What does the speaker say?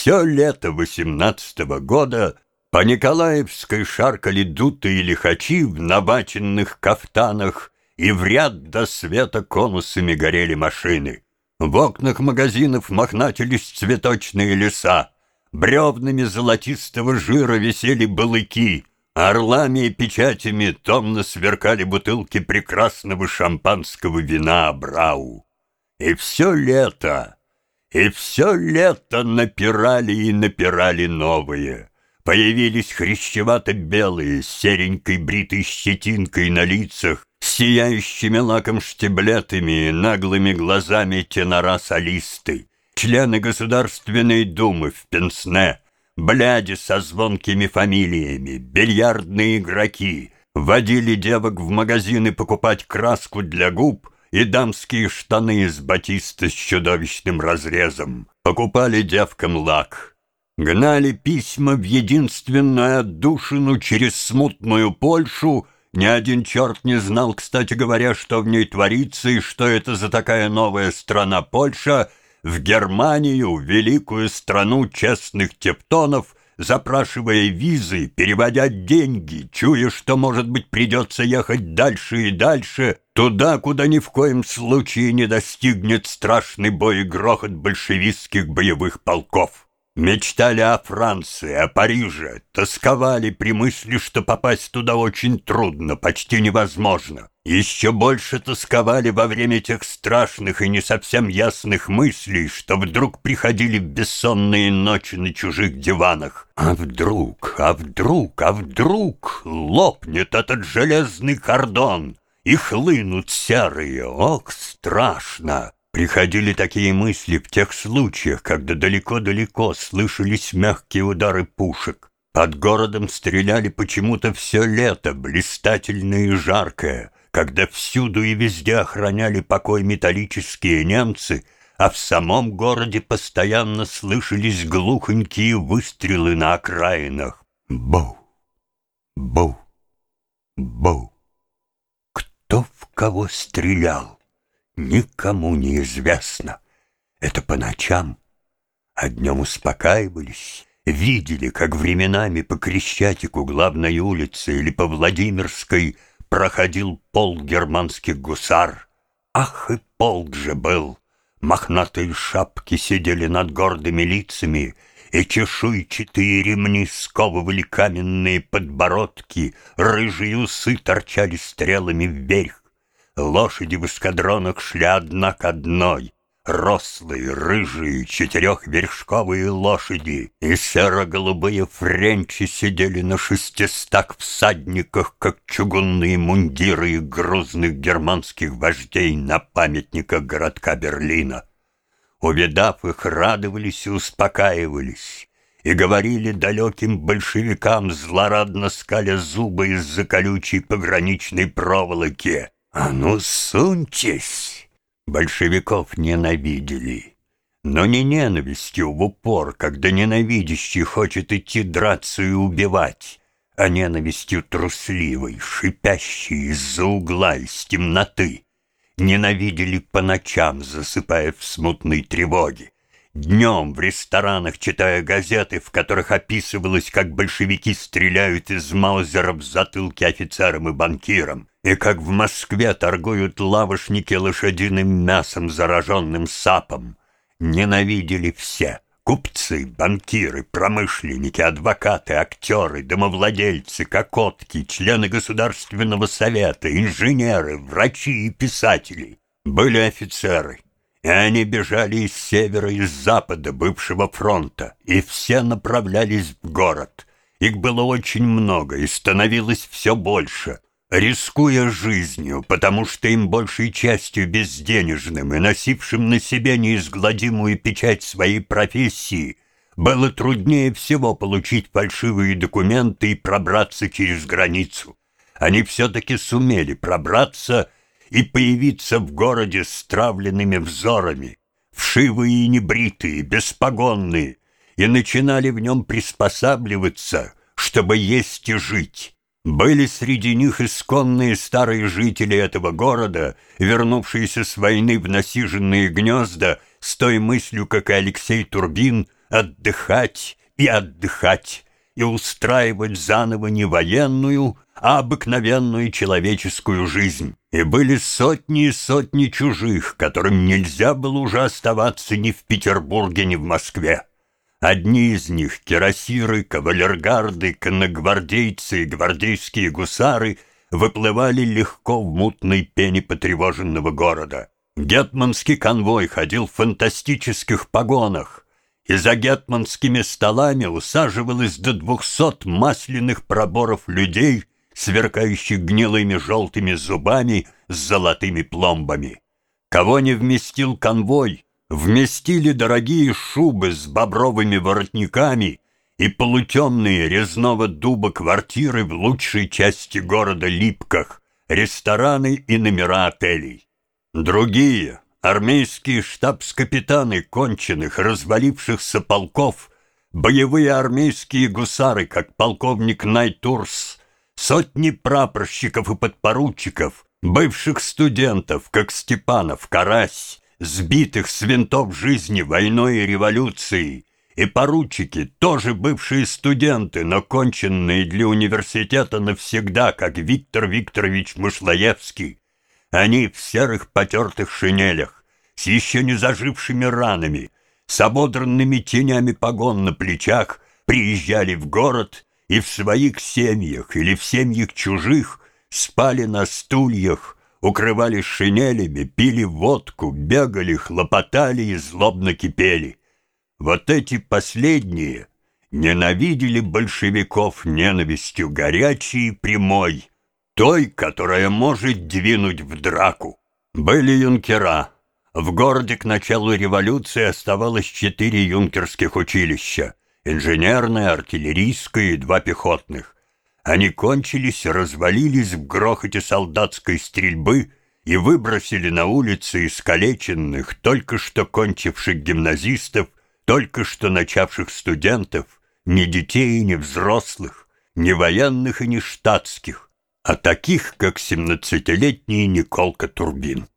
Все лето восемнадцатого года по Николаевской шаркали дутые лихачи в набаченных кафтанах, и в ряд до света конусами горели машины. В окнах магазинов мохнатились цветочные леса, бревнами золотистого жира висели балыки, орлами и печатями томно сверкали бутылки прекрасного шампанского вина Абрау. И все лето, и все лето напирали и напирали новые — Появились хрящевато-белые, с серенькой бритой щетинкой на лицах, сияющими лаком штиблетами и наглыми глазами тенора-солисты, члены Государственной Думы в Пенсне, бляди со звонкими фамилиями, бильярдные игроки, водили девок в магазины покупать краску для губ и дамские штаны из батиста с чудовищным разрезом, покупали девкам лак — Гнали письма в единственную отдушину через смутную Польшу. Ни один черт не знал, кстати говоря, что в ней творится и что это за такая новая страна Польша, в Германию, великую страну честных тептонов, запрашивая визы, переводя деньги, чуя, что, может быть, придется ехать дальше и дальше, туда, куда ни в коем случае не достигнет страшный бой и грохот большевистских боевых полков. Мечтали о Франции, о Париже, тосковали при мысли, что попасть туда очень трудно, почти невозможно. Еще больше тосковали во время тех страшных и не совсем ясных мыслей, что вдруг приходили бессонные ночи на чужих диванах. А вдруг, а вдруг, а вдруг лопнет этот железный кордон, и хлынут серые, ох, страшно! Приходили такие мысли в тех случаях, когда далеко-далеко слышались мягкие удары пушек. Под городом стреляли почему-то все лето, блистательное и жаркое, когда всюду и везде охраняли покой металлические немцы, а в самом городе постоянно слышались глухонькие выстрелы на окраинах. Бу! Кого стрелял? никому не известно. Это по ночам, а днем успокаивались, видели, как временами по Крещатику главной улице или по Владимирской проходил пол германских гусар. Ах, и полк же был! Мохнатые шапки сидели над гордыми лицами, и чешуйчатые ремни сковывали каменные подбородки, рыжие усы торчали стрелами вверх. Лошади в эскадронах шли одна к одной. Рослые, рыжие, четырехвершковые лошади и серо-голубые френчи сидели на шестистах всадниках, как чугунные мундиры грузных германских вождей на памятниках городка Берлина. Увидав их, радовались и успокаивались, и говорили далеким большевикам, злорадно скаля зубы из-за колючей пограничной проволоки — «А ну, суньтесь!» Большевиков ненавидели. Но не ненавистью в упор, когда ненавидящий хочет идти драться и убивать, а ненавистью трусливой, шипящей из-за угла, из темноты. Ненавидели по ночам, засыпая в смутной тревоге. Днем в ресторанах, читая газеты, в которых описывалось, как большевики стреляют из маузера в затылки офицерам и банкирам, и как в Москве торгуют лавошники лошадиным мясом, зараженным сапом. Ненавидели все — купцы, банкиры, промышленники, адвокаты, актеры, домовладельцы, кокотки, члены Государственного совета, инженеры, врачи и писатели. Были офицеры — и они бежали из севера и с запада бывшего фронта, и все направлялись в город. Их было очень много и становилось все больше, рискуя жизнью, потому что им большей частью безденежным и носившим на себе неизгладимую печать своей профессии было труднее всего получить фальшивые документы и пробраться через границу. Они все-таки сумели пробраться и появиться в городе с травленными взорами, вшивые и небритые, беспогонные, и начинали в нем приспосабливаться, чтобы есть и жить. Были среди них исконные старые жители этого города, вернувшиеся с войны в насиженные гнезда, с той мыслью, как и Алексей Турбин, отдыхать и отдыхать, и устраивать заново не военную, обыкновенную человеческую жизнь. И были сотни и сотни чужих, которым нельзя было уже оставаться ни в Петербурге, ни в Москве. Одни из них — кирасиры, кавалергарды, конногвардейцы и гвардейские гусары — выплывали легко в мутной пене потревоженного города. Гетманский конвой ходил в фантастических погонах, и за гетманскими столами усаживалось до двухсот масляных проборов людей, сверкающих гнилыми желтыми зубами с золотыми пломбами. Кого не вместил конвой, вместили дорогие шубы с бобровыми воротниками и полутемные резного дуба квартиры в лучшей части города Липках, рестораны и номера отелей. Другие, армейские штабс-капитаны конченых, развалившихся полков, боевые армейские гусары, как полковник Найтурс, сотни прапорщиков и подпоручиков, бывших студентов, как Степанов, Карась, сбитых с винтов жизни войной и революцией, и поручики, тоже бывшие студенты, но конченные для университета навсегда, как Виктор Викторович Мышлоевский, они в серых потертых шинелях, с еще не зажившими ранами, с ободранными тенями погон на плечах, приезжали в город и в своих семьях или в семьях чужих спали на стульях, укрывались шинелями, пили водку, бегали, хлопотали и злобно кипели. Вот эти последние ненавидели большевиков ненавистью горячей и прямой, той, которая может двинуть в драку. Были юнкера. В городе к началу революции оставалось четыре юнкерских училища инженерное, артиллерийское и два пехотных. Они кончились, развалились в грохоте солдатской стрельбы и выбросили на улицы искалеченных, только что кончивших гимназистов, только что начавших студентов, ни детей, ни взрослых, ни военных и ни штатских, а таких, как семнадцатилетний Николка Турбин.